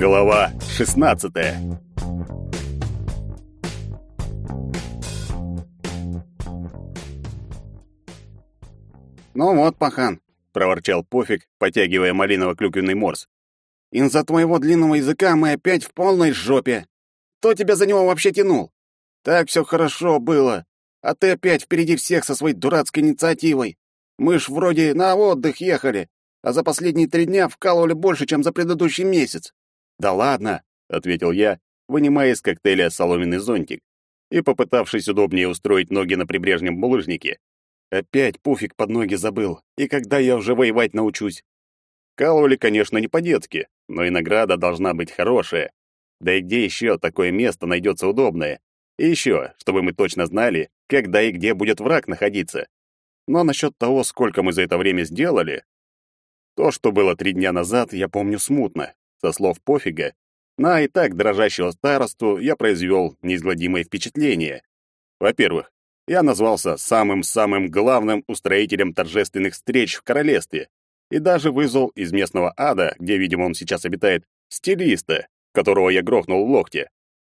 Глава 16. Ну вот, пахан, проворчал Пофиг, потягивая малиново-клюквенный морс. Из-за твоего длинного языка мы опять в полной жопе. Кто тебя за него вообще тянул? Так все хорошо было, а ты опять впереди всех со своей дурацкой инициативой. Мы ж вроде на отдых ехали, а за последние три дня вкалывали больше, чем за предыдущий месяц. Да ладно, ответил я, вынимая из коктейля соломенный зонтик и попытавшись удобнее устроить ноги на прибрежном булыжнике. Опять пуфик под ноги забыл. И когда я уже воевать научусь? Калывали, конечно, не по-детски, но и награда должна быть хорошая. Да и где еще такое место найдется удобное? И еще, чтобы мы точно знали, когда и где будет враг находиться. Но насчет того, сколько мы за это время сделали, то, что было три дня назад, я помню смутно. Со слов пофига, на и так дрожащего старосту я произвел неизгладимое впечатление. Во-первых, я назвался самым-самым главным устроителем торжественных встреч в королевстве и даже вызвал из местного ада, где, видимо, он сейчас обитает, стилиста, которого я грохнул в локте.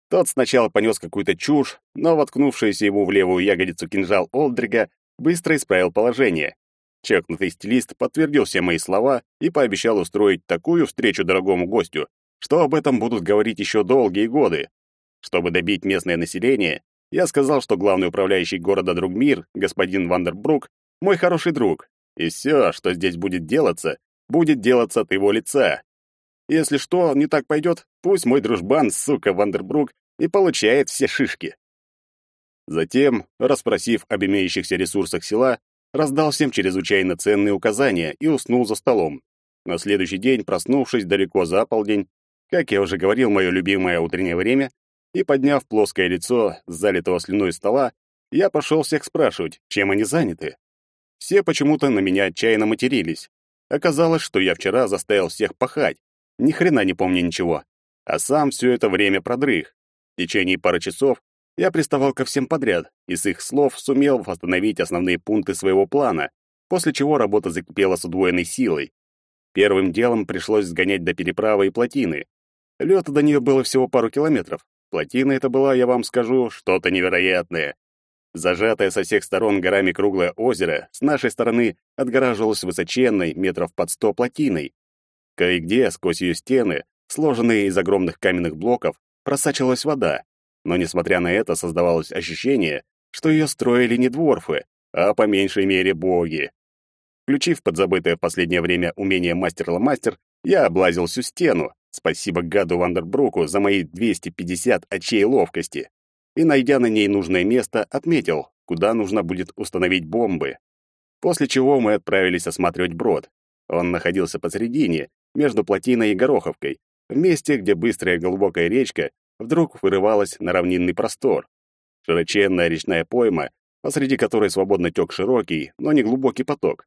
Тот сначала понес какую-то чушь, но воткнувшийся ему в левую ягодицу кинжал Олдрига быстро исправил положение. Чекнутый стилист подтвердил все мои слова и пообещал устроить такую встречу дорогому гостю, что об этом будут говорить еще долгие годы. Чтобы добить местное население, я сказал, что главный управляющий города Другмир, господин Вандербрук, мой хороший друг, и все, что здесь будет делаться, будет делаться от его лица. Если что не так пойдет, пусть мой дружбан, сука, Вандербрук, и получает все шишки. Затем, расспросив об имеющихся ресурсах села, раздал всем чрезвычайно ценные указания и уснул за столом. На следующий день, проснувшись далеко за полдень, как я уже говорил, мое любимое утреннее время, и, подняв плоское лицо с залитого слюной стола, я пошел всех спрашивать, чем они заняты. Все почему-то на меня отчаянно матерились. Оказалось, что я вчера заставил всех пахать, ни хрена не помню ничего, а сам все это время продрых. В течение пары часов я приставал ко всем подряд и с их слов сумел восстановить основные пункты своего плана, после чего работа закипела с удвоенной силой. Первым делом пришлось сгонять до переправы и плотины. Лёта до нее было всего пару километров. Плотина это была, я вам скажу, что-то невероятное. Зажатое со всех сторон горами круглое озеро с нашей стороны отгораживалось высоченной, метров под сто плотиной. Кое-где сквозь ее стены, сложенные из огромных каменных блоков, просачивалась вода, но, несмотря на это, создавалось ощущение, что ее строили не дворфы, а по меньшей мере боги. Включив подзабытое в последнее время умение мастер-ла-мастер, я облазил всю стену, спасибо гаду Вандербруку за мои 250 очей ловкости, и, найдя на ней нужное место, отметил, куда нужно будет установить бомбы. После чего мы отправились осматривать брод. Он находился посередине, между плотиной и Гороховкой, в месте, где быстрая глубокая речка вдруг вырывалась на равнинный простор. Широченная речная пойма, посреди которой свободно тек широкий, но не глубокий поток.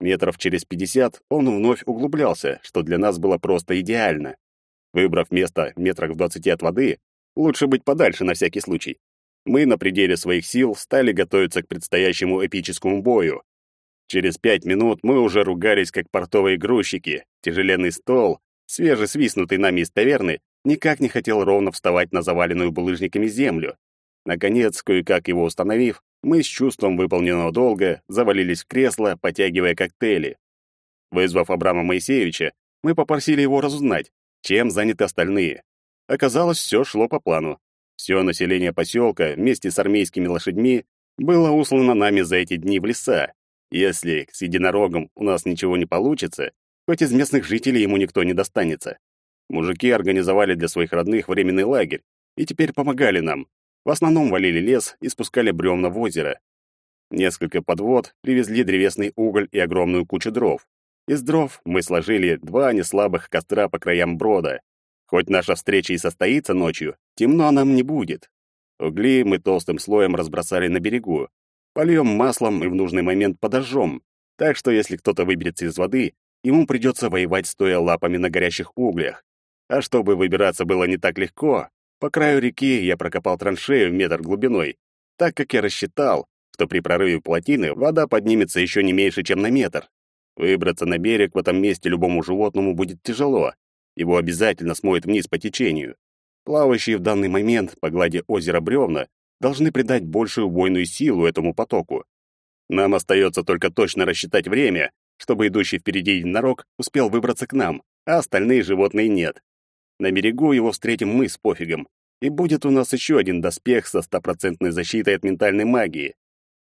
Метров через пятьдесят он вновь углублялся, что для нас было просто идеально. Выбрав место метрах в двадцати от воды, лучше быть подальше на всякий случай, мы на пределе своих сил стали готовиться к предстоящему эпическому бою. Через пять минут мы уже ругались, как портовые грузчики. Тяжеленный стол, свежесвистнутый нами из таверны, никак не хотел ровно вставать на заваленную булыжниками землю. Наконец, кое-как его установив, мы с чувством выполненного долга завалились в кресло, потягивая коктейли. Вызвав Абрама Моисеевича, мы попросили его разузнать, чем заняты остальные. Оказалось, все шло по плану. Все население поселка вместе с армейскими лошадьми было услано нами за эти дни в леса. Если с единорогом у нас ничего не получится, хоть из местных жителей ему никто не достанется. Мужики организовали для своих родных временный лагерь и теперь помогали нам. В основном валили лес и спускали бревна в озеро. Несколько подвод привезли древесный уголь и огромную кучу дров. Из дров мы сложили два неслабых костра по краям брода. Хоть наша встреча и состоится ночью, темно нам не будет. Угли мы толстым слоем разбросали на берегу. Польем маслом и в нужный момент подожжем. Так что если кто-то выберется из воды, ему придется воевать стоя лапами на горящих углях. А чтобы выбираться было не так легко, по краю реки я прокопал траншею в метр глубиной, так как я рассчитал, что при прорыве плотины вода поднимется еще не меньше, чем на метр. Выбраться на берег в этом месте любому животному будет тяжело. Его обязательно смоет вниз по течению. Плавающие в данный момент по глади озера бревна должны придать большую убойную силу этому потоку. Нам остается только точно рассчитать время, чтобы идущий впереди единорог успел выбраться к нам, а остальные животные нет. На берегу его встретим мы с пофигом, и будет у нас еще один доспех со стопроцентной защитой от ментальной магии.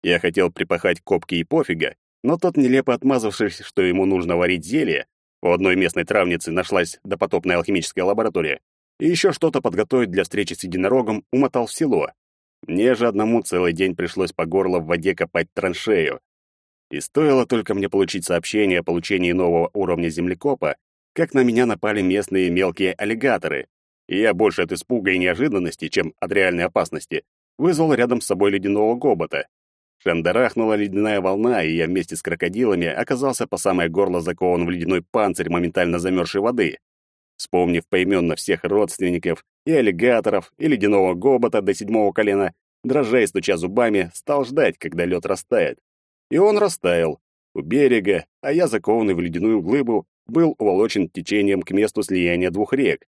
Я хотел припахать копки и пофига, но тот, нелепо отмазавшись, что ему нужно варить зелье, у одной местной травницы нашлась допотопная алхимическая лаборатория, и еще что-то подготовить для встречи с единорогом, умотал в село. Мне же одному целый день пришлось по горло в воде копать траншею. И стоило только мне получить сообщение о получении нового уровня землекопа, как на меня напали местные мелкие аллигаторы, и я больше от испуга и неожиданности, чем от реальной опасности, вызвал рядом с собой ледяного гобота. Шандарахнула ледяная волна, и я вместе с крокодилами оказался по самое горло закован в ледяной панцирь моментально замерзшей воды. Вспомнив поименно всех родственников, и аллигаторов, и ледяного гобота до седьмого колена, дрожа и стуча зубами, стал ждать, когда лед растает. И он растаял. У берега, а я, закованный в ледяную глыбу, был уволочен течением к месту слияния двух рек.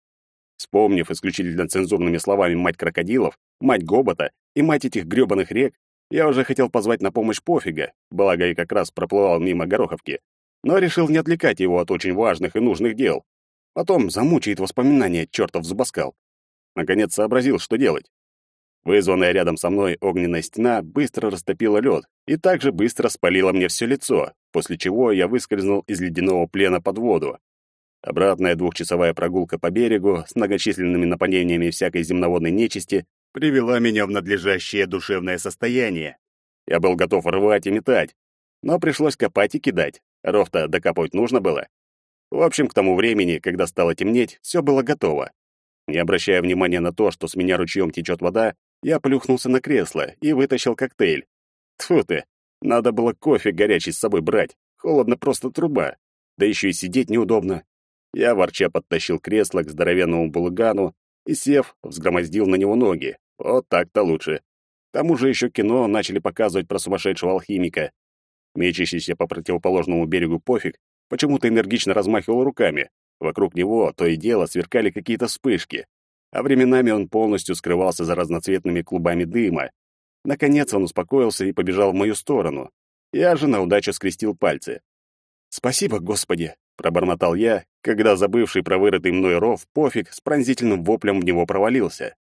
Вспомнив исключительно цензурными словами мать крокодилов, мать гобота и мать этих грёбаных рек, я уже хотел позвать на помощь пофига, благо и как раз проплывал мимо Гороховки, но решил не отвлекать его от очень важных и нужных дел. Потом замучает воспоминания чертов зубоскал. Наконец сообразил, что делать. Вызванная рядом со мной огненная стена быстро растопила лед и также быстро спалила мне все лицо, после чего я выскользнул из ледяного плена под воду. Обратная двухчасовая прогулка по берегу с многочисленными нападениями всякой земноводной нечисти привела меня в надлежащее душевное состояние. Я был готов рвать и метать, но пришлось копать и кидать. Ров-то докапывать нужно было. В общем, к тому времени, когда стало темнеть, все было готово. Не обращая внимания на то, что с меня ручьем течет вода, я плюхнулся на кресло и вытащил коктейль. Тьфу ты, надо было кофе горячий с собой брать. Холодно просто труба. Да еще и сидеть неудобно. Я ворча подтащил кресло к здоровенному булыгану и, сев, взгромоздил на него ноги. Вот так-то лучше. К тому же еще кино начали показывать про сумасшедшего алхимика. Мечащийся по противоположному берегу пофиг почему-то энергично размахивал руками. Вокруг него то и дело сверкали какие-то вспышки, а временами он полностью скрывался за разноцветными клубами дыма. Наконец он успокоился и побежал в мою сторону. Я же на удачу скрестил пальцы. «Спасибо, Господи!» — пробормотал я, когда забывший про вырытый мной ров пофиг с пронзительным воплем в него провалился.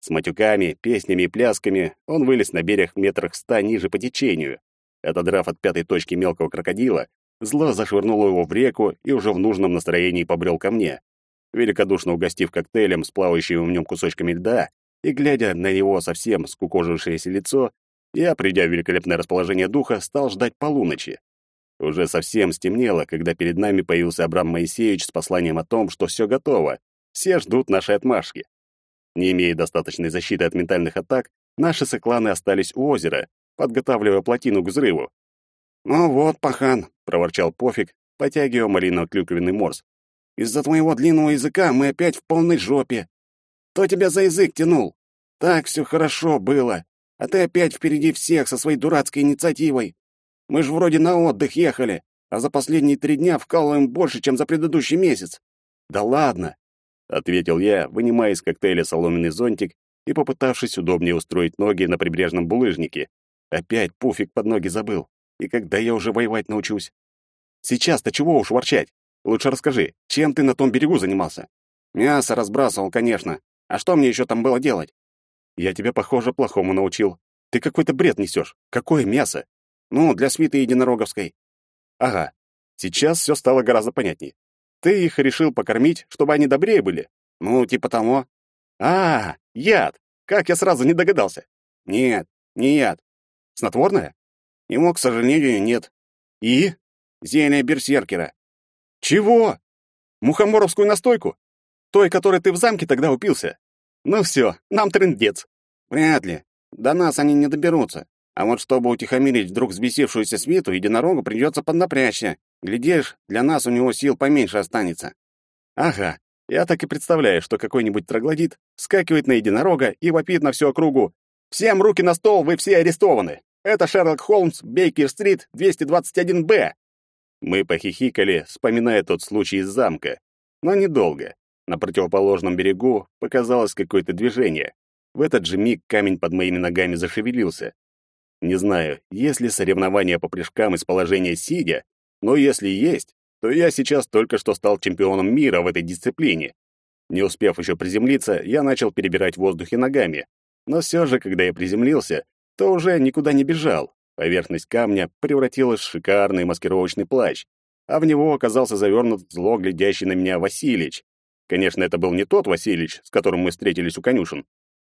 С матюками, песнями и плясками он вылез на берег метрах ста ниже по течению. Отодрав от пятой точки мелкого крокодила, Зло зашвырнуло его в реку и уже в нужном настроении побрел ко мне. Великодушно угостив коктейлем с плавающими в нем кусочками льда и глядя на его совсем скукожившееся лицо, я, придя в великолепное расположение духа, стал ждать полуночи. Уже совсем стемнело, когда перед нами появился Абрам Моисеевич с посланием о том, что все готово, все ждут нашей отмашки. Не имея достаточной защиты от ментальных атак, наши сокланы остались у озера, подготавливая плотину к взрыву. «Ну вот, пахан», — проворчал Пофиг, потягивая малиново-клюквенный морс. «Из-за твоего длинного языка мы опять в полной жопе. Кто тебя за язык тянул? Так все хорошо было, а ты опять впереди всех со своей дурацкой инициативой. Мы ж вроде на отдых ехали, а за последние три дня вкалываем больше, чем за предыдущий месяц». «Да ладно», — ответил я, вынимая из коктейля соломенный зонтик и попытавшись удобнее устроить ноги на прибрежном булыжнике. Опять пуфик под ноги забыл. И когда я уже воевать научусь? Сейчас-то чего уж ворчать? Лучше расскажи, чем ты на том берегу занимался? Мясо разбрасывал, конечно. А что мне еще там было делать? Я тебя, похоже, плохому научил. Ты какой-то бред несешь. Какое мясо? Ну, для свиты единороговской. Ага. Сейчас все стало гораздо понятней. Ты их решил покормить, чтобы они добрее были? Ну, типа того. А, яд. Как я сразу не догадался? Нет, не яд. Снотворное? Ему, к сожалению, нет. И? Зелье берсеркера. Чего? Мухоморовскую настойку? Той, которой ты в замке тогда упился? Ну все, нам трындец. Вряд ли. До нас они не доберутся. А вот чтобы утихомирить вдруг взбесившуюся свиту, единорогу придется поднапрячься. Глядишь, для нас у него сил поменьше останется. Ага, я так и представляю, что какой-нибудь троглодит скакивает на единорога и вопит на всю округу. «Всем руки на стол, вы все арестованы!» Это Шерлок Холмс, Бейкер-стрит, 221-Б. Мы похихикали, вспоминая тот случай из замка. Но недолго. На противоположном берегу показалось какое-то движение. В этот же миг камень под моими ногами зашевелился. Не знаю, есть ли соревнования по прыжкам из положения сидя, но если есть, то я сейчас только что стал чемпионом мира в этой дисциплине. Не успев еще приземлиться, я начал перебирать в воздухе ногами. Но все же, когда я приземлился, то уже никуда не бежал. Поверхность камня превратилась в шикарный маскировочный плащ, а в него оказался завернут зло глядящий на меня Василич. Конечно, это был не тот Василич, с которым мы встретились у конюшен.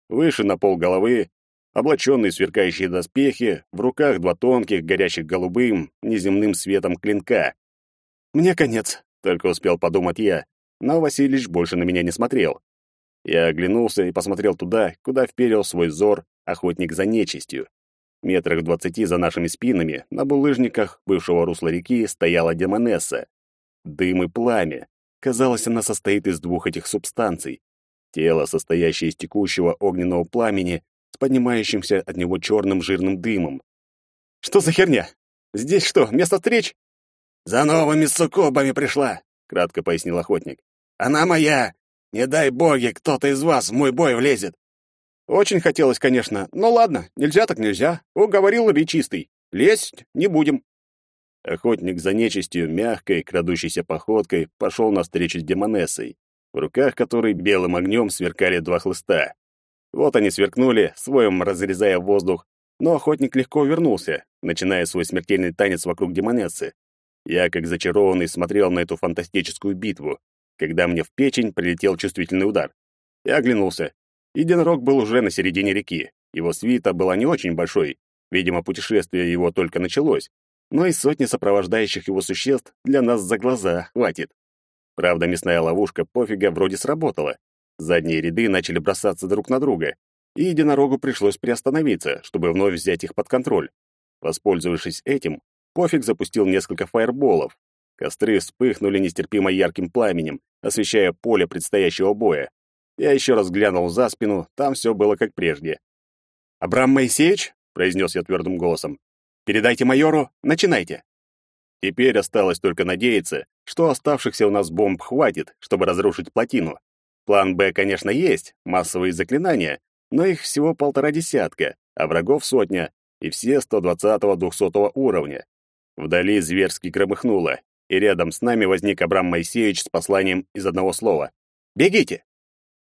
Выше на пол головы, облаченные сверкающие доспехи, в руках два тонких, горящих голубым, неземным светом клинка. «Мне конец», — только успел подумать я, но Василич больше на меня не смотрел. Я оглянулся и посмотрел туда, куда вперил свой взор охотник за нечистью. Метрах двадцати за нашими спинами, на булыжниках бывшего русла реки, стояла демонесса. Дым и пламя. Казалось, она состоит из двух этих субстанций. Тело, состоящее из текущего огненного пламени, с поднимающимся от него черным жирным дымом. «Что за херня? Здесь что, место встреч?» «За новыми суккубами пришла», — кратко пояснил охотник. «Она моя! Не дай боги, кто-то из вас в мой бой влезет!» «Очень хотелось, конечно, но ладно, нельзя так нельзя. Уговорил чистый. Лезть не будем». Охотник за нечистью мягкой, крадущейся походкой пошел навстречу с демонессой, в руках которой белым огнем сверкали два хлыста. Вот они сверкнули, своем разрезая воздух, но охотник легко вернулся, начиная свой смертельный танец вокруг демонессы. Я, как зачарованный, смотрел на эту фантастическую битву, когда мне в печень прилетел чувствительный удар. Я оглянулся. Единорог был уже на середине реки. Его свита была не очень большой, видимо, путешествие его только началось, но и сотни сопровождающих его существ для нас за глаза хватит. Правда, мясная ловушка пофига вроде сработала. Задние ряды начали бросаться друг на друга, и единорогу пришлось приостановиться, чтобы вновь взять их под контроль. Воспользовавшись этим, пофиг запустил несколько фаерболов. Костры вспыхнули нестерпимо ярким пламенем, освещая поле предстоящего боя. Я еще раз глянул за спину, там все было как прежде. «Абрам Моисеевич?» — произнес я твердым голосом. «Передайте майору, начинайте». Теперь осталось только надеяться, что оставшихся у нас бомб хватит, чтобы разрушить плотину. План «Б», конечно, есть, массовые заклинания, но их всего полтора десятка, а врагов сотня, и все 120-200 уровня. Вдали зверски громыхнуло, и рядом с нами возник Абрам Моисеевич с посланием из одного слова. «Бегите!»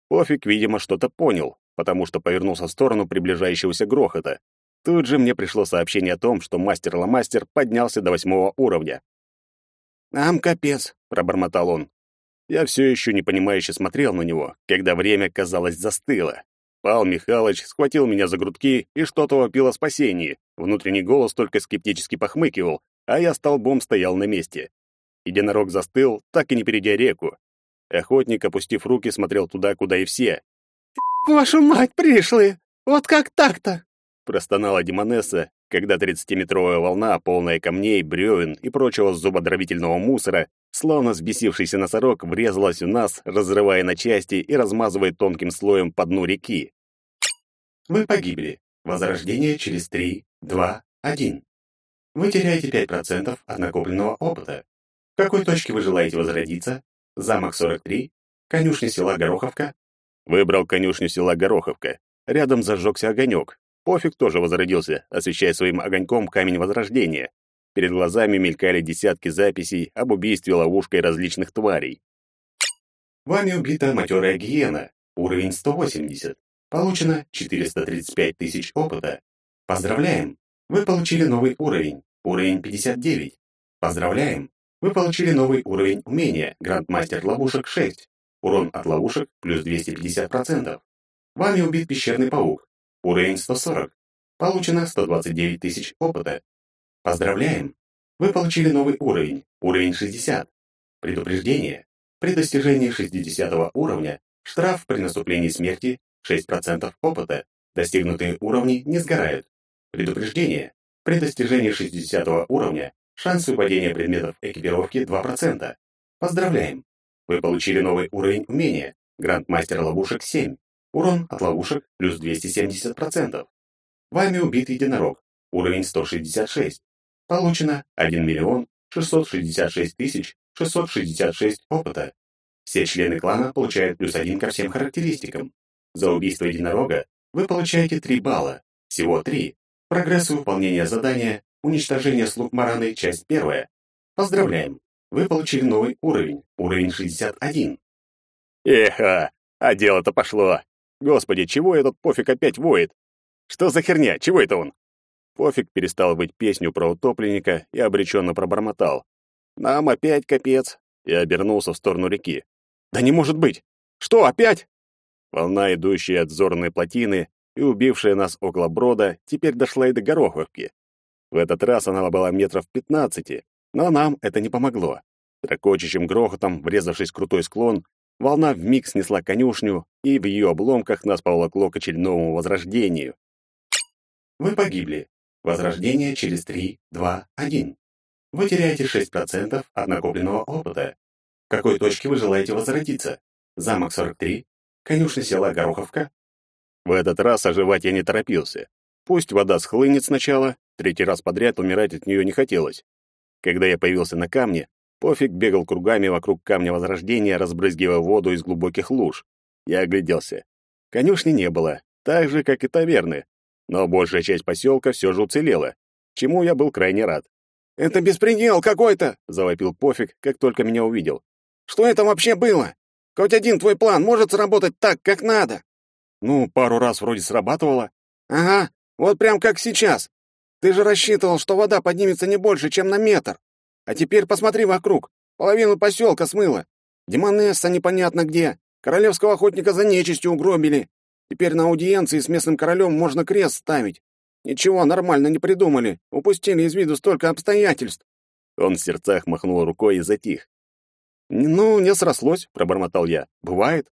Пофиг, видимо, что-то понял, потому что повернулся в сторону приближающегося грохота. Тут же мне пришло сообщение о том, что мастер-ломастер поднялся до восьмого уровня. «Нам капец», — пробормотал он. Я все еще непонимающе смотрел на него, когда время, казалось, застыло. Пал Михайлович схватил меня за грудки и что-то вопил о спасении. Внутренний голос только скептически похмыкивал, а я столбом стоял на месте. Единорог застыл, так и не перейдя реку. Охотник, опустив руки, смотрел туда, куда и все. «Вашу мать, пришлые! Вот как так-то?» Простонала Демонесса, когда тридцатиметровая волна, полная камней, бревен и прочего зубодробительного мусора, словно взбесившийся носорог, врезалась в нас, разрывая на части и размазывая тонким слоем по дну реки. Вы погибли. Возрождение через 3, 2, 1. Вы теряете 5% от накопленного опыта. В какой точке вы желаете возродиться? Замок 43? Конюшня села Гороховка? Выбрал конюшню села Гороховка. Рядом зажегся огонек, Пофиг тоже возродился, освещая своим огоньком камень возрождения. Перед глазами мелькали десятки записей об убийстве ловушкой различных тварей. Вами убита матерая гиена, уровень 180. Получено 435 тысяч опыта. Поздравляем! Вы получили новый уровень, уровень 59. Поздравляем! Вы получили новый уровень умения, Грандмастер ловушек 6. Урон от ловушек плюс 250%. Вами убит пещерный паук, Уровень 140. Получено 129 тысяч опыта. Поздравляем! Вы получили новый уровень, уровень 60. Предупреждение. При достижении 60 уровня штраф при наступлении смерти 6% опыта. Достигнутые уровни не сгорают. Предупреждение. При достижении 60 уровня шанс выпадения предметов экипировки 2%. Поздравляем! Вы получили новый уровень умения, Грандмастер ловушек 7. Урон от ловушек плюс 270%. Вами убит единорог. Уровень 166. Получено 1 миллион 666 тысяч 666 опыта. Все члены клана получают плюс один ко всем характеристикам. За убийство единорога вы получаете 3 балла, всего 3. Прогрессу выполнения задания «Уничтожение слуг Мараны. Часть первая». Поздравляем! Вы получили новый уровень, уровень 61. Эха, а дело-то пошло. Господи, чего этот пофиг опять воет? Что за херня? Чего это он? Пофиг перестал быть песню про утопленника и обреченно пробормотал. «Нам опять капец!» И обернулся в сторону реки. «Да не может быть! Что, опять?» Волна, идущая от зорной плотины и убившая нас около брода, теперь дошла и до Гороховки. В этот раз она была метров пятнадцати, но нам это не помогло. Трокочущим грохотом, врезавшись в крутой склон, волна вмиг снесла конюшню, и в ее обломках нас поволокло к очередному возрождению. Вы погибли. Возрождение через 3, 2, 1. Вы теряете 6% от накопленного опыта. В какой точке вы желаете возродиться? Замок 43? Конюшня села Гороховка? В этот раз оживать я не торопился. Пусть вода схлынет сначала, третий раз подряд умирать от нее не хотелось. Когда я появился на камне, Пофиг бегал кругами вокруг камня Возрождения, разбрызгивая воду из глубоких луж. Я огляделся. Конюшни не было, так же, как и таверны, но большая часть поселка все же уцелела, чему я был крайне рад. «Это беспредел какой-то!» — завопил Пофиг, как только меня увидел. «Что это вообще было? Хоть один твой план может сработать так, как надо?» «Ну, пару раз вроде срабатывало». «Ага, вот прям как сейчас. Ты же рассчитывал, что вода поднимется не больше, чем на метр. А теперь посмотри вокруг. Половину поселка смыло. Демонесса непонятно где. Королевского охотника за нечистью угробили. Теперь на аудиенции с местным королем можно крест ставить. Ничего нормально не придумали. Упустили из виду столько обстоятельств. Он в сердцах махнул рукой и затих. «Ну, не срослось», — пробормотал я. «Бывает».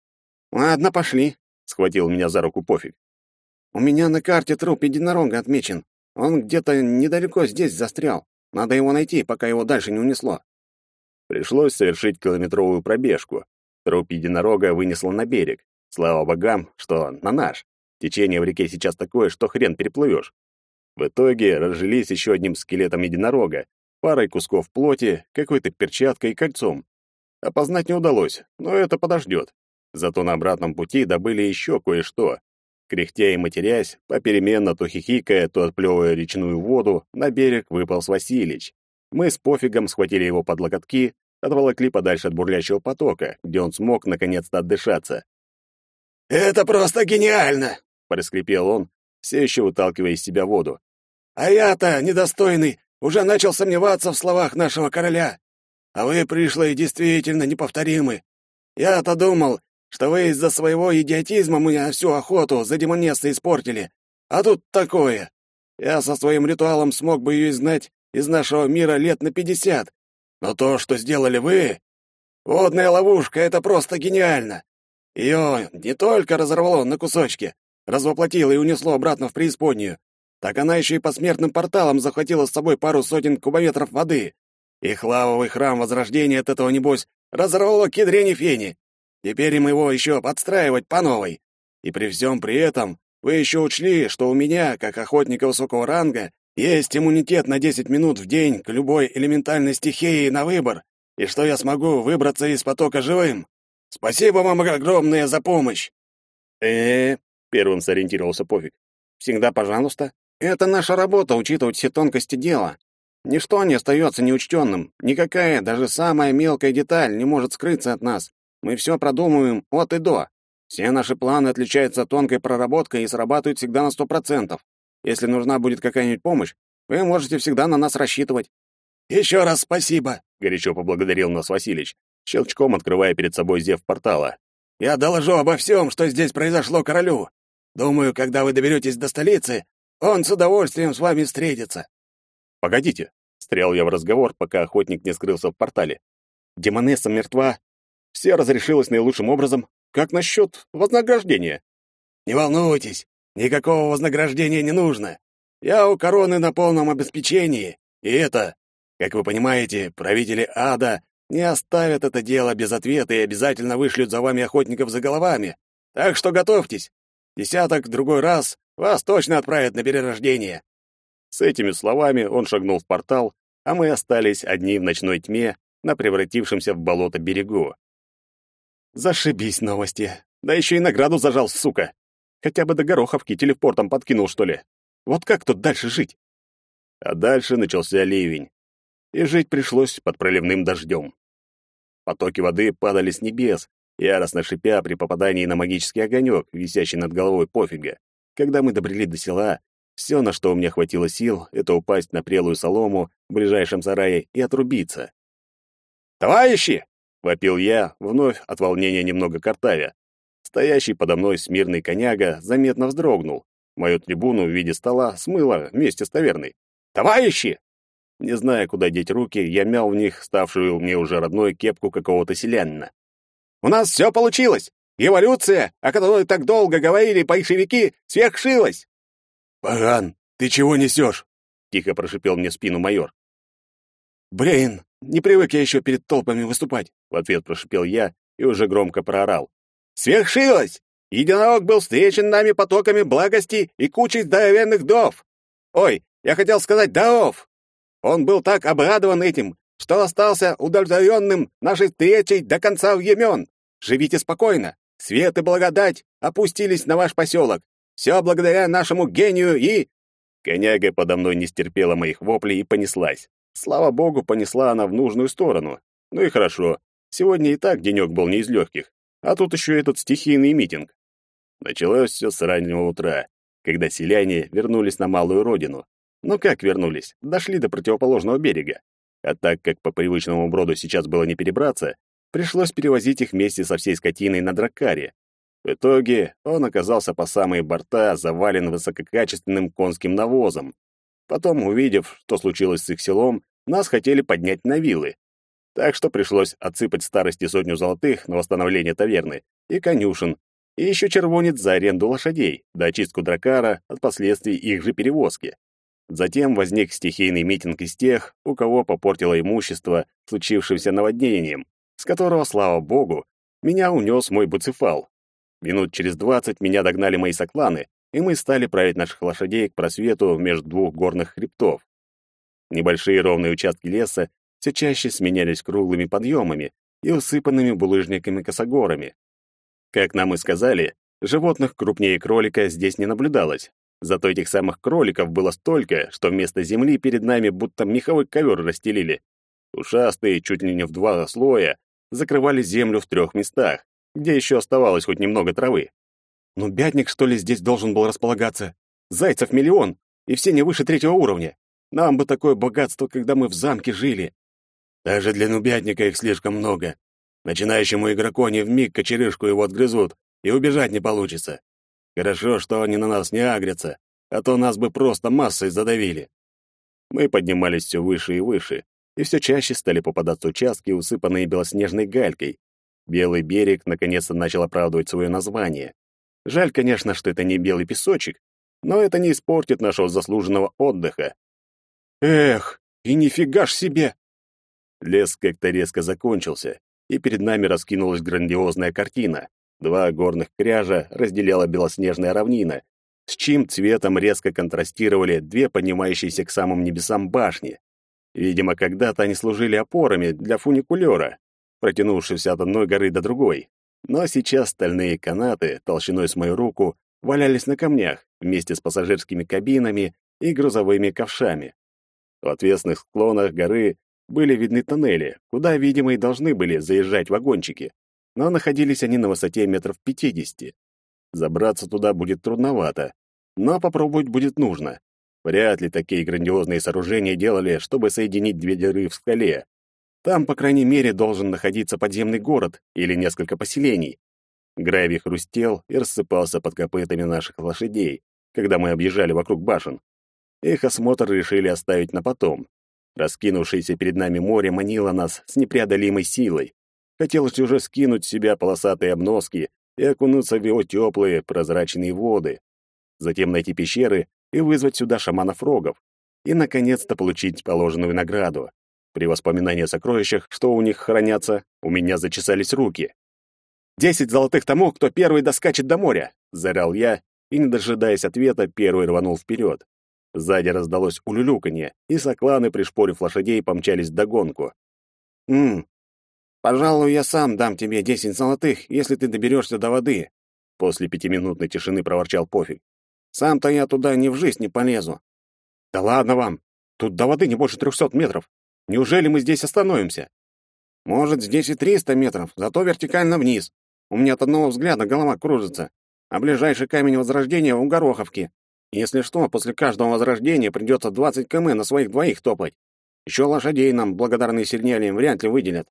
«Ладно, пошли», — схватил меня за руку пофиг. «У меня на карте труп единорога отмечен. Он где-то недалеко здесь застрял. Надо его найти, пока его дальше не унесло». Пришлось совершить километровую пробежку. Труп единорога вынесло на берег. Слава богам, что на наш. Течение в реке сейчас такое, что хрен переплывешь. В итоге разжились еще одним скелетом единорога, парой кусков плоти, какой-то перчаткой и кольцом. Опознать не удалось, но это подождет. Зато на обратном пути добыли еще кое-что. Кряхтя и матерясь, попеременно то хихикая, то отплевывая речную воду, на берег выпал Василич. Мы с пофигом схватили его под локотки, отволокли подальше от бурлящего потока, где он смог наконец-то отдышаться. «Это просто гениально!» — проскрипел он, все еще выталкивая из себя воду. «А я-то, недостойный, уже начал сомневаться в словах нашего короля. А вы, пришлые, действительно неповторимы. Я-то думал, что вы из-за своего идиотизма меня всю охоту за демонессы испортили. А тут такое. Я со своим ритуалом смог бы ее изгнать из нашего мира лет на пятьдесят. Но то, что сделали вы... Водная ловушка — это просто гениально. Ее не только разорвало на кусочки, развоплотило и унесло обратно в преисподнюю, так она еще и посмертным порталом захватила с собой пару сотен кубометров воды. И хлавовый храм Возрождения от этого, небось, разорвало кедрени фени. Теперь им его еще подстраивать по новой. И при всем при этом вы еще учли, что у меня, как охотника высокого ранга, есть иммунитет на 10 минут в день к любой элементальной стихии на выбор, и что я смогу выбраться из потока живым. Спасибо вам огромное за помощь. Э, -э первым сориентировался Пофиг. Всегда, пожалуйста. Это наша работа учитывать все тонкости дела. Ничто не остается неучтенным. Никакая, даже самая мелкая деталь не может скрыться от нас. Мы все продумываем от и до. Все наши планы отличаются тонкой проработкой и срабатывают всегда на сто процентов. Если нужна будет какая-нибудь помощь, вы можете всегда на нас рассчитывать. Еще раз спасибо, горячо поблагодарил нас Василич щелчком открывая перед собой зев портала. «Я доложу обо всем, что здесь произошло королю. Думаю, когда вы доберетесь до столицы, он с удовольствием с вами встретится». «Погодите», — стрял я в разговор, пока охотник не скрылся в портале. «Демонесса мертва. Все разрешилось наилучшим образом. Как насчет вознаграждения?» «Не волнуйтесь, никакого вознаграждения не нужно. Я у короны на полном обеспечении, и это, как вы понимаете, правители ада не оставят это дело без ответа и обязательно вышлют за вами охотников за головами. Так что готовьтесь. Десяток другой раз вас точно отправят на перерождение. С этими словами он шагнул в портал, а мы остались одни в ночной тьме на превратившемся в болото берегу. Зашибись новости. Да еще и награду зажал, сука. Хотя бы до Гороховки телепортом подкинул, что ли. Вот как тут дальше жить? А дальше начался ливень. И жить пришлось под проливным дождем. Потоки воды падали с небес, яростно шипя при попадании на магический огонек, висящий над головой пофига. Когда мы добрели до села, все, на что у меня хватило сил, это упасть на прелую солому в ближайшем сарае и отрубиться. «Товарищи!» — вопил я, вновь от волнения немного картавя. Стоящий подо мной смирный коняга заметно вздрогнул. Мою трибуну в виде стола смыло вместе с таверной. «Товарищи!» Не зная, куда деть руки, я мял в них ставшую мне уже родной кепку какого-то селянина. «У нас все получилось! Эволюция, о которой так долго говорили большевики, сверхшилась!» «Паган, ты чего несешь?» — тихо прошипел мне спину майор. «Блин, не привык я еще перед толпами выступать!» — в ответ прошипел я и уже громко проорал. «Свершилось! Единорог был встречен нами потоками благости и кучей здоровенных дов! Ой, я хотел сказать даов! Он был так обрадован этим, что остался удовлетворенным нашей встречей до конца времен. Живите спокойно. Свет и благодать опустились на ваш поселок. Все благодаря нашему гению и...» Коняга подо мной не стерпела моих воплей и понеслась. Слава богу, понесла она в нужную сторону. Ну и хорошо. Сегодня и так денек был не из легких. А тут еще этот стихийный митинг. Началось все с раннего утра, когда селяне вернулись на малую родину. Ну как вернулись? Дошли до противоположного берега. А так как по привычному броду сейчас было не перебраться, пришлось перевозить их вместе со всей скотиной на дракаре. В итоге он оказался по самые борта завален высококачественным конским навозом. Потом, увидев, что случилось с их селом, нас хотели поднять на вилы. Так что пришлось отсыпать старости сотню золотых на восстановление таверны и конюшен, и еще червонец за аренду лошадей, да очистку дракара от последствий их же перевозки. Затем возник стихийный митинг из тех, у кого попортило имущество, случившееся наводнением, с которого, слава богу, меня унес мой буцефал. Минут через двадцать меня догнали мои сокланы, и мы стали править наших лошадей к просвету между двух горных хребтов. Небольшие ровные участки леса все чаще сменялись круглыми подъемами и усыпанными булыжниками-косогорами. Как нам и сказали, животных крупнее кролика здесь не наблюдалось, Зато этих самых кроликов было столько, что вместо земли перед нами будто меховой ковер расстелили. Ушастые, чуть ли не в два слоя, закрывали землю в трех местах, где еще оставалось хоть немного травы. Ну, бятник, что ли, здесь должен был располагаться? Зайцев миллион, и все не выше третьего уровня. Нам бы такое богатство, когда мы в замке жили. Даже для нубятника их слишком много. Начинающему игроку они вмиг кочерышку его отгрызут, и убежать не получится. Хорошо, что они на нас не агрятся, а то нас бы просто массой задавили. Мы поднимались все выше и выше, и все чаще стали попадаться участки, усыпанные белоснежной галькой. Белый берег наконец-то начал оправдывать свое название. Жаль, конечно, что это не белый песочек, но это не испортит нашего заслуженного отдыха. Эх, и нифига ж себе! Лес как-то резко закончился, и перед нами раскинулась грандиозная картина. Два горных кряжа разделяла белоснежная равнина, с чьим цветом резко контрастировали две поднимающиеся к самым небесам башни. Видимо, когда-то они служили опорами для фуникулера, протянувшегося от одной горы до другой. Но сейчас стальные канаты, толщиной с мою руку, валялись на камнях вместе с пассажирскими кабинами и грузовыми ковшами. В отвесных склонах горы были видны тоннели, куда, видимо, и должны были заезжать вагончики но находились они на высоте метров пятидесяти. Забраться туда будет трудновато, но попробовать будет нужно. Вряд ли такие грандиозные сооружения делали, чтобы соединить две дыры в скале. Там, по крайней мере, должен находиться подземный город или несколько поселений. Гравий хрустел и рассыпался под копытами наших лошадей, когда мы объезжали вокруг башен. Их осмотр решили оставить на потом. Раскинувшееся перед нами море манило нас с непреодолимой силой. Хотелось уже скинуть с себя полосатые обноски и окунуться в его теплые прозрачные воды. Затем найти пещеры и вызвать сюда шаманов-рогов. И, наконец-то, получить положенную награду. При воспоминании о сокровищах, что у них хранятся, у меня зачесались руки. «Десять золотых тому, кто первый доскачет до моря!» — зарал я, и, не дожидаясь ответа, первый рванул вперед. Сзади раздалось улюлюканье, и сокланы, пришпорив лошадей, помчались вдогонку. «Ммм, Пожалуй, я сам дам тебе десять золотых, если ты доберешься до воды. После пятиминутной тишины проворчал Пофиг. Сам-то я туда ни в жизнь не полезу. Да ладно вам. Тут до воды не больше трехсот метров. Неужели мы здесь остановимся? Может, здесь и триста метров, зато вертикально вниз. У меня от одного взгляда голова кружится. А ближайший камень возрождения у Гороховки. Если что, после каждого возрождения придется двадцать км на своих двоих топать. Еще лошадей нам, благодарные сигналиям, вряд ли выделят.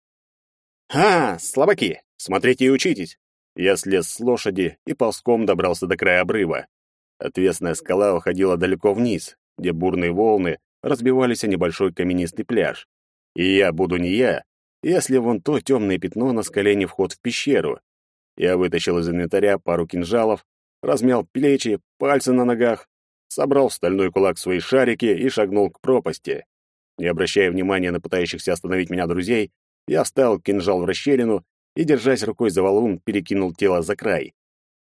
«А, слабаки! Смотрите и учитесь!» Я слез с лошади и ползком добрался до края обрыва. Отвесная скала уходила далеко вниз, где бурные волны разбивались о небольшой каменистый пляж. И я буду не я, если вон то темное пятно на скале не вход в пещеру. Я вытащил из инвентаря пару кинжалов, размял плечи, пальцы на ногах, собрал в стальной кулак свои шарики и шагнул к пропасти. Не обращая внимания на пытающихся остановить меня друзей, я вставил кинжал в расщелину и, держась рукой за валун, перекинул тело за край.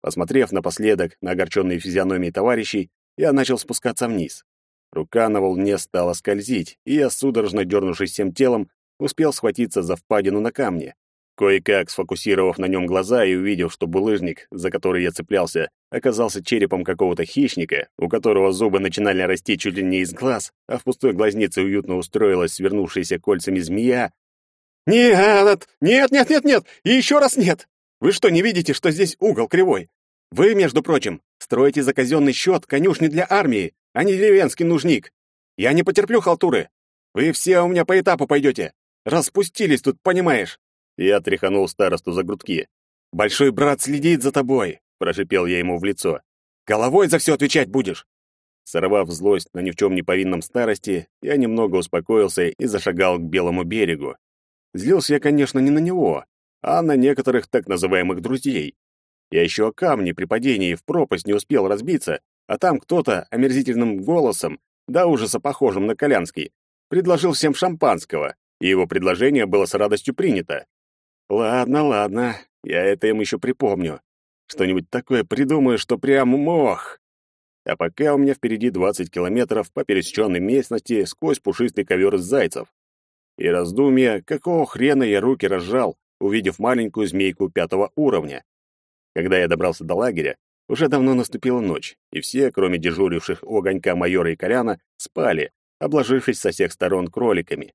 Посмотрев напоследок на огорченные физиономии товарищей, я начал спускаться вниз. Рука на волне стала скользить, и я, судорожно дернувшись всем телом, успел схватиться за впадину на камне. Кое-как, сфокусировав на нем глаза и увидев, что булыжник, за который я цеплялся, оказался черепом какого-то хищника, у которого зубы начинали расти чуть ли не из глаз, а в пустой глазнице уютно устроилась свернувшаяся кольцами змея, «Нет! Нет, нет, нет, нет! И еще раз нет! Вы что, не видите, что здесь угол кривой? Вы, между прочим, строите за казенный счет конюшни для армии, а не деревенский нужник. Я не потерплю халтуры. Вы все у меня по этапу пойдете. Распустились тут, понимаешь?» Я тряханул старосту за грудки. «Большой брат следит за тобой», — прошипел я ему в лицо. «Головой за все отвечать будешь!» Сорвав злость на ни в чем не повинном старости, я немного успокоился и зашагал к белому берегу. Злился я, конечно, не на него, а на некоторых так называемых друзей. Я еще о камне при падении в пропасть не успел разбиться, а там кто-то омерзительным голосом, да ужаса похожим на Колянский, предложил всем шампанского, и его предложение было с радостью принято. Ладно, ладно, я это им еще припомню. Что-нибудь такое придумаю, что прям мох. А пока у меня впереди 20 километров по пересеченной местности сквозь пушистый ковер из зайцев и раздумья, какого хрена я руки разжал, увидев маленькую змейку пятого уровня. Когда я добрался до лагеря, уже давно наступила ночь, и все, кроме дежуривших у огонька майора и Коляна, спали, обложившись со всех сторон кроликами.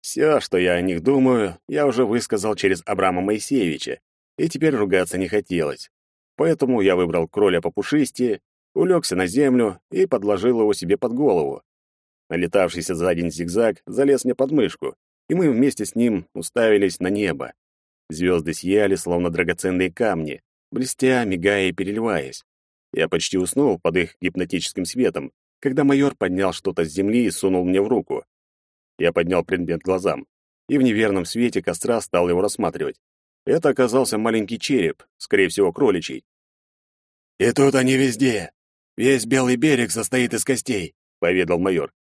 Все, что я о них думаю, я уже высказал через Абрама Моисеевича, и теперь ругаться не хотелось. Поэтому я выбрал кроля попушистее, улегся на землю и подложил его себе под голову. Налетавшийся за день зигзаг залез мне под мышку, и мы вместе с ним уставились на небо. Звезды сияли, словно драгоценные камни, блестя, мигая и переливаясь. Я почти уснул под их гипнотическим светом, когда майор поднял что-то с земли и сунул мне в руку. Я поднял предмет глазам, и в неверном свете костра стал его рассматривать. Это оказался маленький череп, скорее всего, кроличий. «И тут они везде. Весь белый берег состоит из костей», — поведал майор.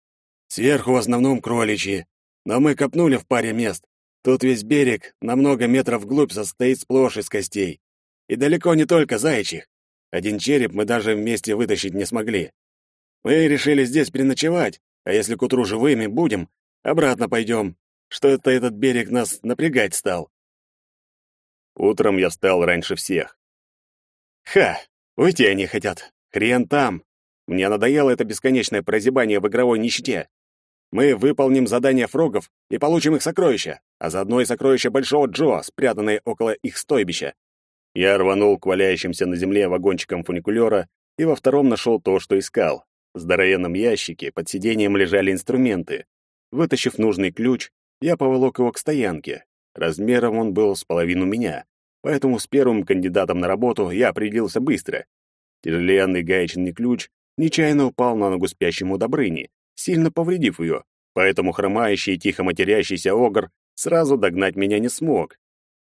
Сверху в основном кроличьи, но мы копнули в паре мест. Тут весь берег на много метров вглубь состоит сплошь из костей. И далеко не только заячьих. Один череп мы даже вместе вытащить не смогли. Мы решили здесь переночевать, а если к утру живыми будем, обратно пойдем. Что это этот берег нас напрягать стал. Утром я встал раньше всех. Ха, уйти они хотят. Хрен там. Мне надоело это бесконечное прозябание в игровой нищете. Мы выполним задание фрогов и получим их сокровища, а заодно и сокровища Большого Джо, спрятанные около их стойбища. Я рванул к валяющимся на земле вагончикам фуникулера и во втором нашел то, что искал. В здоровенном ящике под сиденьем лежали инструменты. Вытащив нужный ключ, я поволок его к стоянке. Размером он был с половину меня, поэтому с первым кандидатом на работу я определился быстро. Тяжеленный гаечный ключ нечаянно упал на ногу спящему Добрыни, сильно повредив ее, поэтому хромающий и тихо матерящийся огр сразу догнать меня не смог.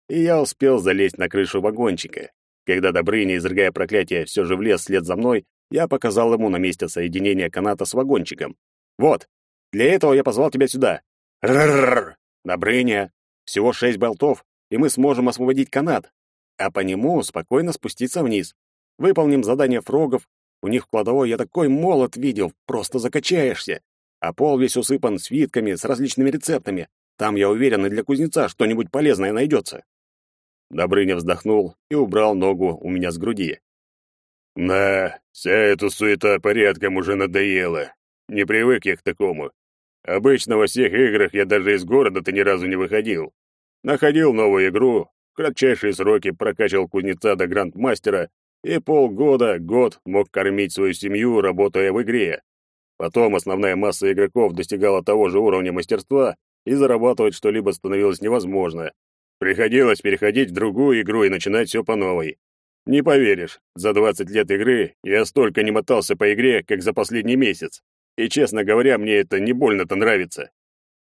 И я успел залезть на крышу вагончика. Когда Добрыня, изрыгая проклятие, все же влез вслед за мной, я показал ему на месте соединения каната с вагончиком. «Вот, для этого я позвал тебя сюда. Рррррр! Добрыня! Всего шесть болтов, и мы сможем освободить канат, а по нему спокойно спуститься вниз. Выполним задание фрогов у них в кладовой я такой молот видел, просто закачаешься. А пол весь усыпан свитками с различными рецептами. Там, я уверен, и для кузнеца что-нибудь полезное найдется. Добрыня вздохнул и убрал ногу у меня с груди. «Да, вся эта суета порядком уже надоела. Не привык я к такому. Обычно во всех играх я даже из города-то ни разу не выходил. Находил новую игру, в кратчайшие сроки прокачал кузнеца до грандмастера и полгода, год мог кормить свою семью, работая в игре. Потом основная масса игроков достигала того же уровня мастерства, и зарабатывать что-либо становилось невозможно. Приходилось переходить в другую игру и начинать все по новой. Не поверишь, за 20 лет игры я столько не мотался по игре, как за последний месяц. И, честно говоря, мне это не больно-то нравится.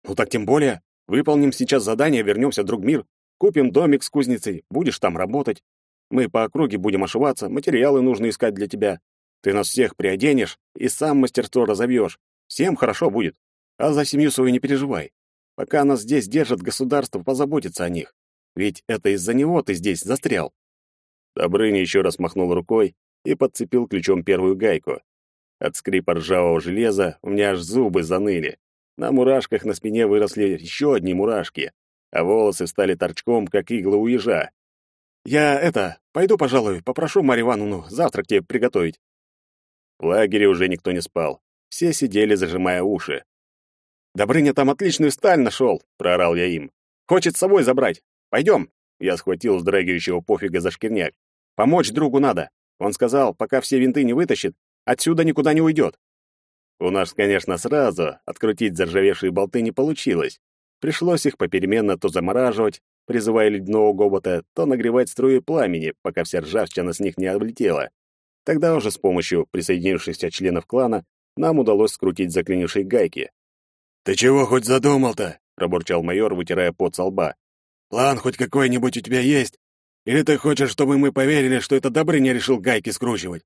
Ну так тем более. Выполним сейчас задание, вернемся в друг мир, купим домик с кузницей, будешь там работать. Мы по округе будем ошиваться, материалы нужно искать для тебя. Ты нас всех приоденешь и сам мастерство разовьешь. Всем хорошо будет. А за семью свою не переживай. Пока нас здесь держит государство, позаботится о них. Ведь это из-за него ты здесь застрял. Добрыня еще раз махнул рукой и подцепил ключом первую гайку. От скрипа ржавого железа у меня аж зубы заныли. На мурашках на спине выросли еще одни мурашки, а волосы стали торчком, как иглы у ежа. «Я это, пойду, пожалуй, попрошу Марью Ивановну завтрак тебе приготовить». В лагере уже никто не спал. Все сидели, зажимая уши. «Добрыня там отличную сталь нашел!» — проорал я им. «Хочет с собой забрать. Пойдем!» Я схватил вздрагивающего пофига за шкирняк. «Помочь другу надо. Он сказал, пока все винты не вытащит, отсюда никуда не уйдет». У нас, конечно, сразу открутить заржавевшие болты не получилось. Пришлось их попеременно то замораживать, призывая ледяного гобота, то нагревать струи пламени, пока вся ржавчина с них не облетела. Тогда уже с помощью присоединившихся членов клана нам удалось скрутить заклинившие гайки. «Ты чего хоть задумал-то?» — пробурчал майор, вытирая пот со лба. План хоть какой-нибудь у тебя есть? Или ты хочешь, чтобы мы поверили, что это Добрыня решил гайки скручивать?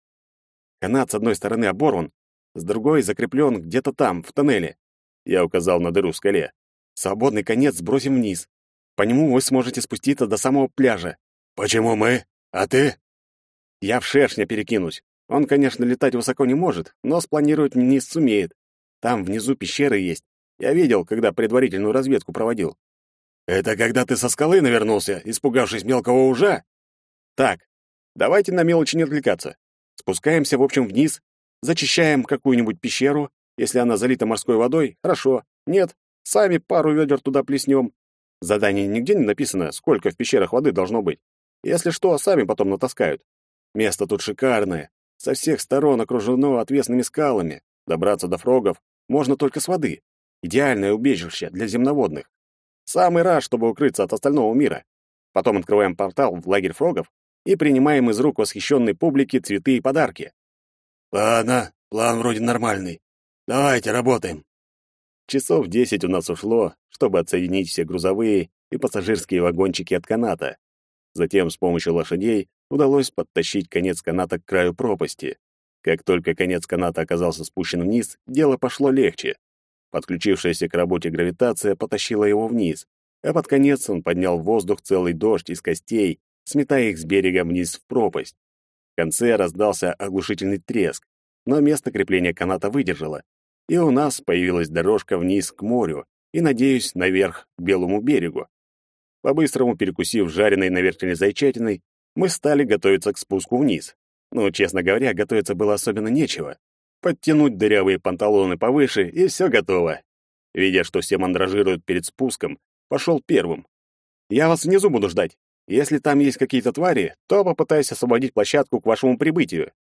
Канат с одной стороны оборван, с другой закреплен где-то там, в тоннеле. Я указал на дыру в скале. Свободный конец сбросим вниз. По нему вы сможете спуститься до самого пляжа. Почему мы? А ты? Я в шершня перекинусь. Он, конечно, летать высоко не может, но спланировать вниз сумеет. Там внизу пещеры есть. Я видел, когда предварительную разведку проводил. «Это когда ты со скалы навернулся, испугавшись мелкого ужа?» «Так, давайте на мелочи не отвлекаться. Спускаемся, в общем, вниз, зачищаем какую-нибудь пещеру. Если она залита морской водой, хорошо. Нет, сами пару ведер туда плеснем. Задание нигде не написано, сколько в пещерах воды должно быть. Если что, сами потом натаскают. Место тут шикарное. Со всех сторон окружено отвесными скалами. Добраться до фрогов можно только с воды. Идеальное убежище для земноводных. Самый раз, чтобы укрыться от остального мира. Потом открываем портал в лагерь фрогов и принимаем из рук восхищенной публики цветы и подарки. Ладно, план вроде нормальный. Давайте работаем. Часов десять у нас ушло, чтобы отсоединить все грузовые и пассажирские вагончики от каната. Затем с помощью лошадей удалось подтащить конец каната к краю пропасти. Как только конец каната оказался спущен вниз, дело пошло легче. Подключившаяся к работе гравитация потащила его вниз, а под конец он поднял в воздух целый дождь из костей, сметая их с берега вниз в пропасть. В конце раздался оглушительный треск, но место крепления каната выдержало, и у нас появилась дорожка вниз к морю и, надеюсь, наверх к Белому берегу. По-быстрому перекусив жареной на вертеле зайчатиной, мы стали готовиться к спуску вниз. Но, честно говоря, готовиться было особенно нечего подтянуть дырявые панталоны повыше, и все готово. Видя, что все мандражируют перед спуском, пошел первым. «Я вас внизу буду ждать. Если там есть какие-то твари, то попытаюсь освободить площадку к вашему прибытию».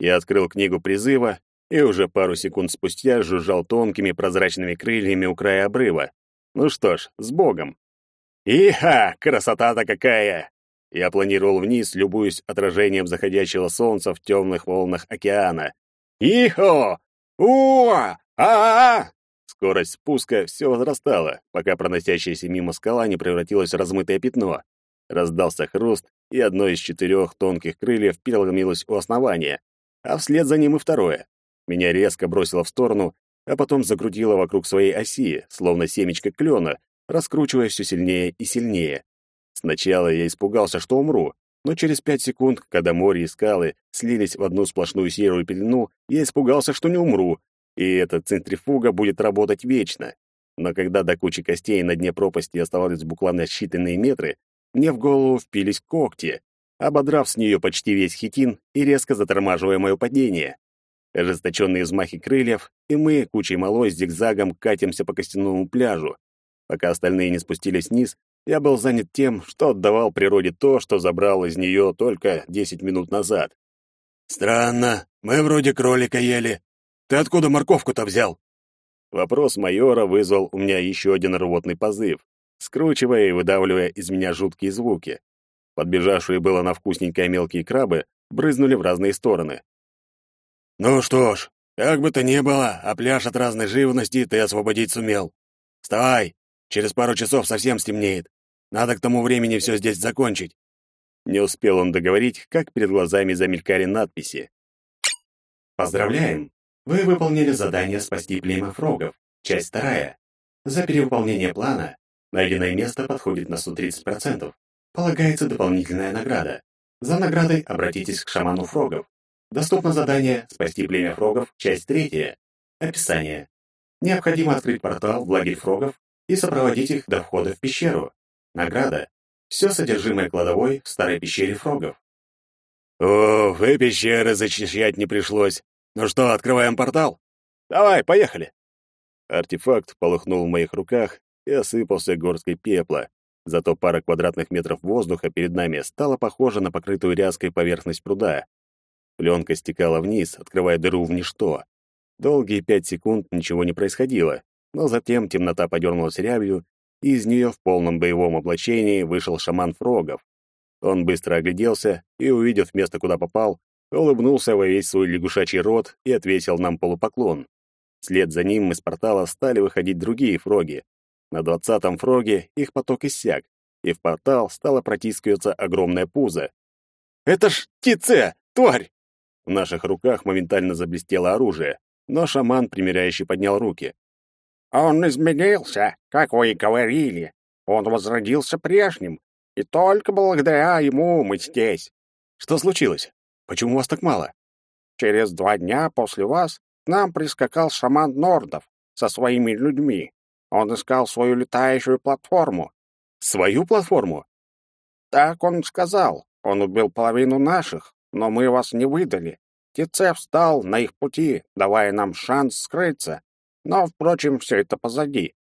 Я открыл книгу призыва и уже пару секунд спустя жужжал тонкими прозрачными крыльями у края обрыва. Ну что ж, с Богом. Иха, красота-то какая! Я планировал вниз, любуясь отражением заходящего солнца в темных волнах океана, Ихо! Уа! А-а-а! Скорость спуска все возрастала, пока проносящаяся мимо скала не превратилась в размытое пятно. Раздался хруст, и одно из четырех тонких крыльев переломилось у основания, а вслед за ним и второе. Меня резко бросило в сторону, а потом закрутило вокруг своей оси, словно семечко клена, раскручивая все сильнее и сильнее. Сначала я испугался, что умру, но через пять секунд, когда море и скалы слились в одну сплошную серую пелену, я испугался, что не умру, и эта центрифуга будет работать вечно. Но когда до кучи костей на дне пропасти оставались буквально считанные метры, мне в голову впились когти, ободрав с нее почти весь хитин и резко затормаживая мое падение. Ожесточенные взмахи крыльев, и мы, кучей малой, с зигзагом катимся по костяному пляжу. Пока остальные не спустились вниз, я был занят тем, что отдавал природе то, что забрал из нее только десять минут назад. «Странно, мы вроде кролика ели. Ты откуда морковку-то взял?» Вопрос майора вызвал у меня еще один рвотный позыв, скручивая и выдавливая из меня жуткие звуки. Подбежавшие было на вкусненькое мелкие крабы брызнули в разные стороны. «Ну что ж, как бы то ни было, а пляж от разной живности ты освободить сумел. Вставай, через пару часов совсем стемнеет. Надо к тому времени все здесь закончить». Не успел он договорить, как перед глазами замелькали надписи. «Поздравляем! Вы выполнили задание «Спасти племя фрогов», часть вторая. За перевыполнение плана найденное место подходит на 130%. Полагается дополнительная награда. За наградой обратитесь к шаману фрогов. Доступно задание «Спасти племя фрогов», часть третья. Описание. Необходимо открыть портал в лагерь фрогов и сопроводить их до входа в пещеру. Награда. Все содержимое кладовой в старой пещере фрогов. О, и пещеры зачищать не пришлось. Ну что, открываем портал? Давай, поехали. Артефакт полыхнул в моих руках и осыпался горсткой пепла. Зато пара квадратных метров воздуха перед нами стала похожа на покрытую ряской поверхность пруда. Пленка стекала вниз, открывая дыру в ничто. Долгие пять секунд ничего не происходило, но затем темнота подернулась рябью, и из нее в полном боевом облачении вышел шаман Фрогов. Он быстро огляделся и, увидев место, куда попал, улыбнулся во весь свой лягушачий рот и отвесил нам полупоклон. Вслед за ним из портала стали выходить другие фроги. На двадцатом фроге их поток иссяк, и в портал стало протискиваться огромное пузо. «Это ж птице, тварь!» В наших руках моментально заблестело оружие, но шаман, примиряющий, поднял руки. «Он изменился, как вы и говорили. Он возродился прежним, и только благодаря ему мы здесь». «Что случилось?» Почему вас так мало? Через два дня после вас к нам прискакал шаман Нордов со своими людьми. Он искал свою летающую платформу. Свою платформу? Так он сказал. Он убил половину наших, но мы вас не выдали. Тицев встал на их пути, давая нам шанс скрыться. Но, впрочем, все это позади.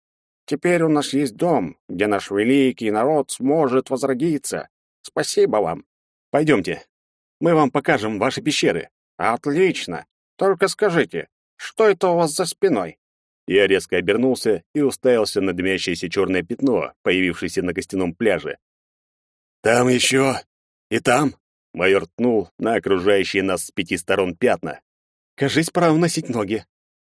Теперь у нас есть дом, где наш великий народ сможет возродиться. Спасибо вам. Пойдемте, мы вам покажем ваши пещеры. Отлично. Только скажите, что это у вас за спиной? Я резко обернулся и уставился на дымящееся черное пятно, появившееся на костяном пляже. Там еще и там, майор ткнул на окружающие нас с пяти сторон пятна. Кажись, пора уносить ноги.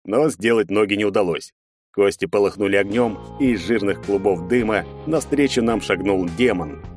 Но сделать ноги не удалось. Кости полыхнули огнем, и из жирных клубов дыма навстречу нам шагнул демон —